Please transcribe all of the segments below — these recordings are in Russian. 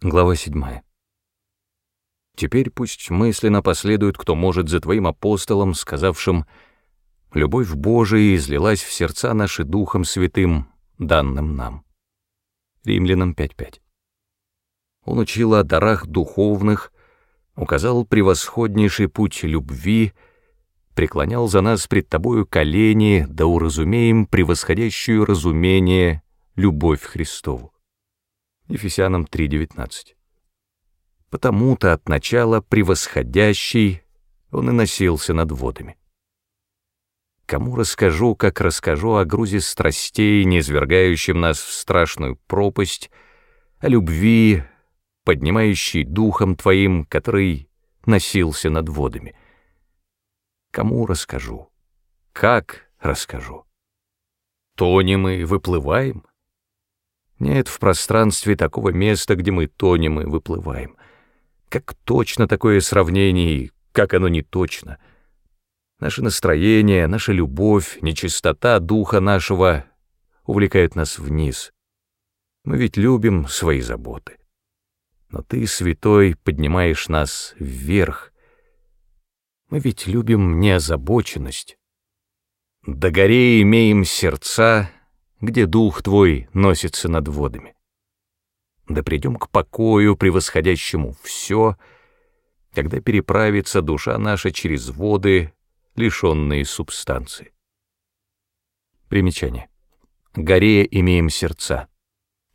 Глава 7. Теперь пусть мысленно последует, кто может, за твоим апостолом, сказавшим «Любовь Божия излилась в сердца наши Духом Святым, данным нам». Римлянам 5.5. Он учил о дарах духовных, указал превосходнейший путь любви, преклонял за нас пред тобою колени, да уразумеем превосходящую разумение любовь Христову. Ефесянам 3.19. Потому-то от начала превосходящий он и носился над водами. Кому расскажу, как расскажу о грузе страстей, низвергающем нас в страшную пропасть, о любви, поднимающей духом твоим, который носился над водами. Кому расскажу? Как расскажу? Тонем и выплываем? Нет в пространстве такого места, где мы тонем и выплываем. Как точно такое сравнение, и как оно не точно. Наше настроение, наша любовь, нечистота духа нашего увлекают нас вниз. Мы ведь любим свои заботы. Но ты, святой, поднимаешь нас вверх. Мы ведь любим неозабоченность. До горе имеем сердца, где дух твой носится над водами. Да придем к покою, превосходящему все, когда переправится душа наша через воды, лишенные субстанции. Примечание. Горе имеем сердца.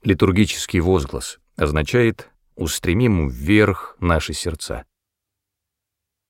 Литургический возглас означает «устремим вверх наши сердца».